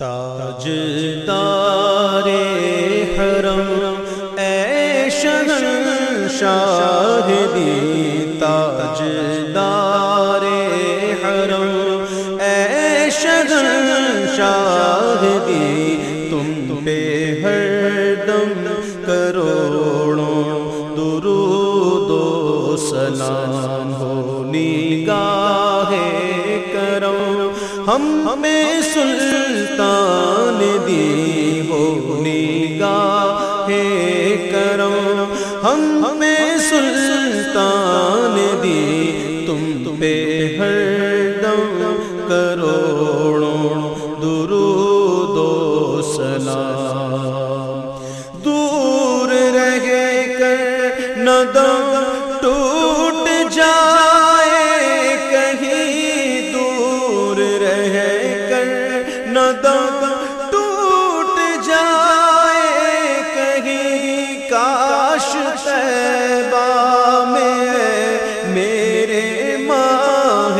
تاج تار حرم، اے شہن شاہدی تاج دار حرم، اے شہن شاہدی، تم پہ ہر دم کروڑوں درود و سلام ہو، نگاہ کرم، ہم ہمیں تان دی ہو نگاہ کرم۔ ہم ہمیں سلطان دی تم پہ ہر دم کرو۔ کاش طیبہ میں میرے ماہ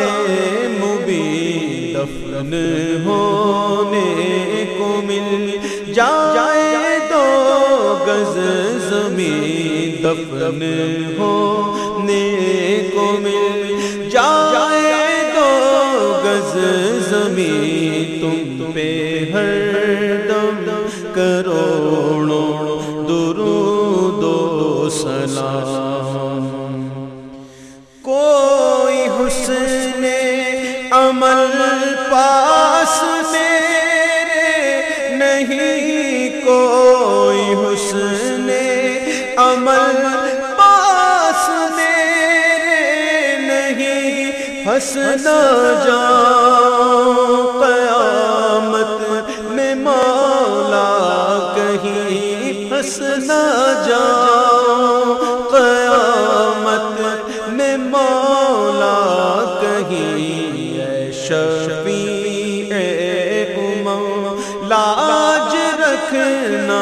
مبین دفن ہونے کو مل جائے دو گز زمین دفن ہونے کو مل جائے دو گز زمین تم پہ ہر سلام۔ کوئی حسن عمل پاس میرے نہیں، کوئی حسن عمل پاس میرے نہیں۔ ہنسنا جاؤں میں مولا کہیں اے شفیع امم، لاج رکھنا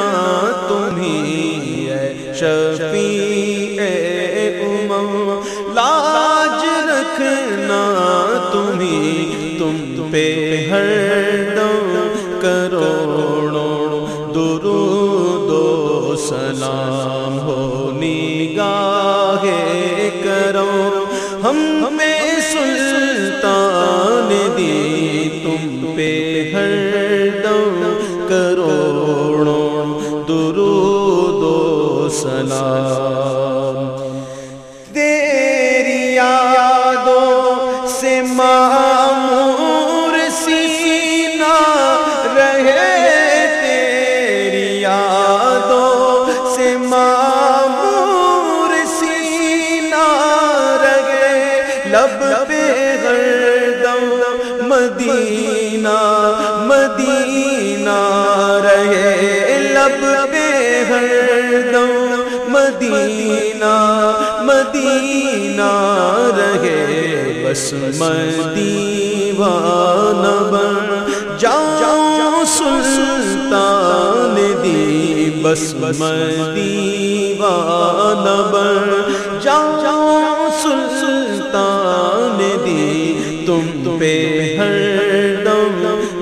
تمہیں اے شفیع امم، لاج رکھنا تمہیں، تم پہ ہر دم کروڑوں درود و سلام۔ سے معمور سینہ رہے لب پہ ہردم مدینہ مدینہ رہے لب پہ ہردم مدینہ مدینہ رہے بس مدینہ بن جاؤں، سلطان دی بس مدینہ بن جاؤں سلطان دی۔ تم پہ ہر دم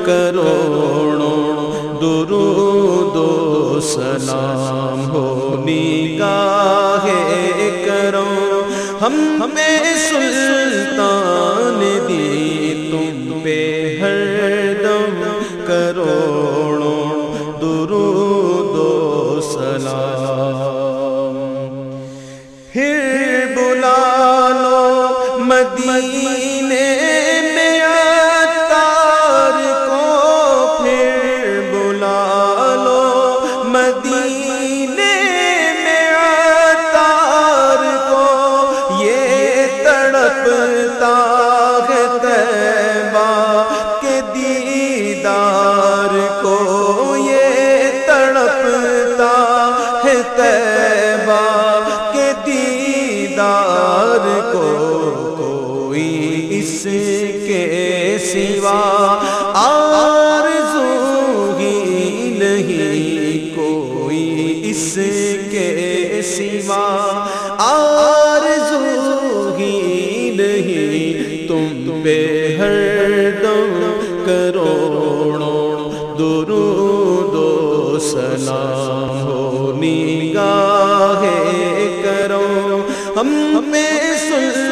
کروڑوں درود و سلام ہو۔ نگاہ کرو ہم ہمیں سلطان دی۔ تم پہ ہر دم کروڑوں مدینے میں عطار کو پھر بلا لو۔ مدینے میں عطار کو یہ تڑپتا ہے طیبہ کے دیدار۔ اس کے سوا آرزو ہی نہیں، کوئی اس کے سوا آرزو ہی نہیں۔ تم بے ہر دم کروڑوں درود و سلام ہو نگاہ کرو۔ ہم پہ سلطان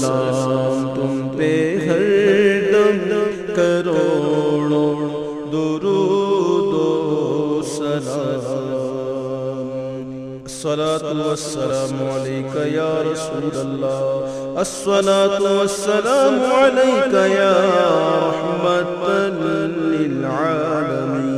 سلام تم پہ ہر دم کروڑوں درود و سلام۔ الصلاة والسلام عليك يا رسول الله الصلاة والسلام عليك يا رحمة للعالمين